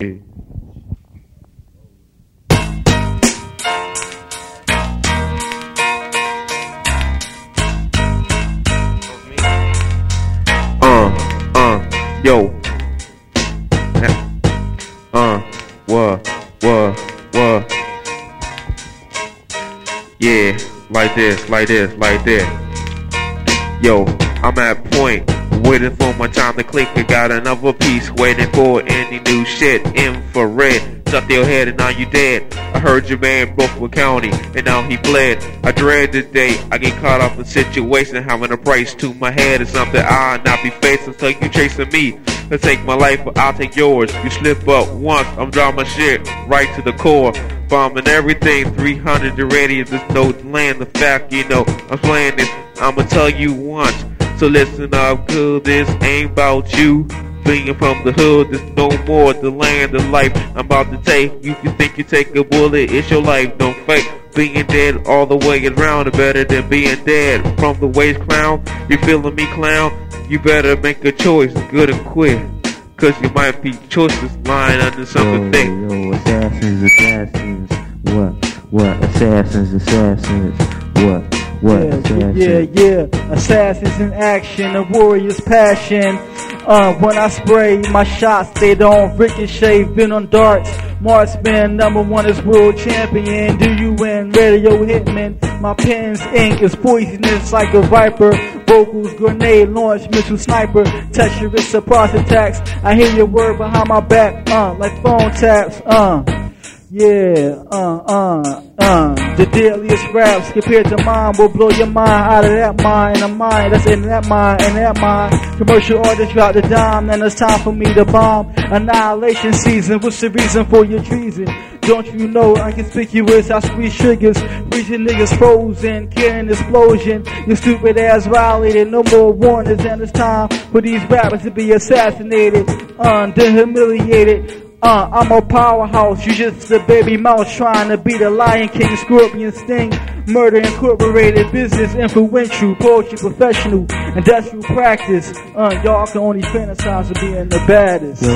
Uh, uh, yo. Uh, what, what, what? Yeah, like this, like this, like this. Yo, I'm at point, waiting for my time to click. I got another piece, waiting for any new shit. Infrared, Stuck your head and now you dead. I heard your man with county and now he bled. I dread the day I get caught up in situation, having a price to my head is something I'll not be facing. So you chasing me to take my life, but I'll take yours. You slip up once, I'm drawing my shit right to the core. Bombing everything, 300 already. There's no land. The fact, you know, I'm playing this. I'ma tell you once. So listen up, good. This ain't about you. Being from the hood, there's no more the land of life I'm about to take. You can think you take a bullet, it's your life, don't fake. Being dead all the way around is better than being dead. From the waist clown, you feeling me clown? You better make a choice, good and quick. Cause you might be choices lying under something yo, thick. Yo, assassins, assassins, what, what, assassins, assassins, what, Yeah, assassins. yeah, yeah. Assassins in action, a warrior's passion. Uh, when I spray my shots, they don't ricochet, been on darts. Marksman, number one is world champion. Do you win? Radio hitman. My pen's ink is poisonous like a viper. Vocals, grenade, launch, missile sniper. Treacherous surprise attacks. I hear your word behind my back, uh, like phone taps, uh. Yeah, uh, uh, uh. The deadliest raps compared to mine will blow your mind out of that mind. A mind that's in that mind, in that mind. Commercial artists drop the dime, then it's time for me to bomb. Annihilation season, what's the reason for your treason? Don't you know inconspicuous? I squeeze triggers, reaching niggas frozen, carrying explosion. You stupid ass violated, no more warnings, and it's time for these rappers to be assassinated, uh, humiliated. Uh, I'm a powerhouse, you just a baby mouse trying to be the Lion King, Scorpion Sting, Murder Incorporated, business influential, poetry professional, industrial practice. Uh, y'all can only fantasize of being the baddest. Yo,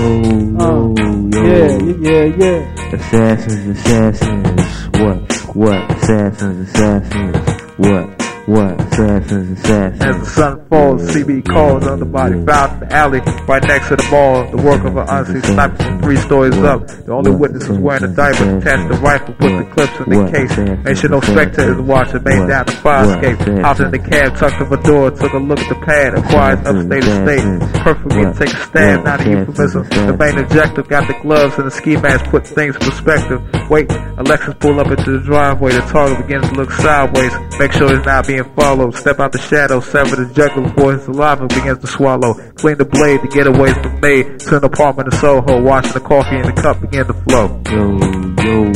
Uh, yo, yo. yeah, yeah, yeah. Assassins, assassins, what, what, assassins, assassins, what, what, As the sun falls, CB calls on the body found in the alley right next to the mall. The work of an unseen sniper from three stories up. The only witness was wearing a diaper, attached the rifle, put the clips in the case. Made sure no spectators watching, made down the fire escape. Hopped in the cab, tucked in the door, took a look at the pad, acquired upstate estate. Perfectly take a stab, not a euphemism. The main objective got the gloves and the ski mask, put things in perspective. Wait, a Lexus pull up into the driveway. The target begins to look sideways. Make sure he's not being followed. Step out the shadow, sever the jugular before his saliva begins to swallow. Clean the blade to get away from me. To an apartment in Soho, watching the coffee in the cup begin to flow. Yo, yo,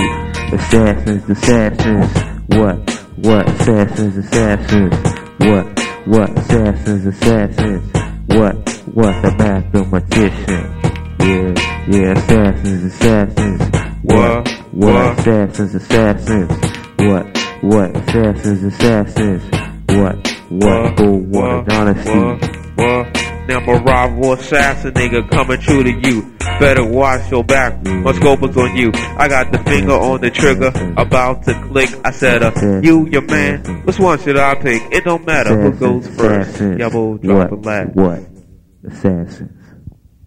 assassins, assassins, what, what, assassins, assassins, what, what, assassins, assassins, what, what, the mathematician, yeah, yeah, assassins, assassins, what, what, What? assassins, assassins, what, what, assassins, assassins, what, what, go, what, dynasty, what, what? Now my rival assassin nigga coming true to you. Better watch your back. My scope is on you. I got the finger on the trigger, about to click. I said, uh, you, your man. Which one should I pick? It don't matter who goes first. Y'all both drop a what, what, assassin.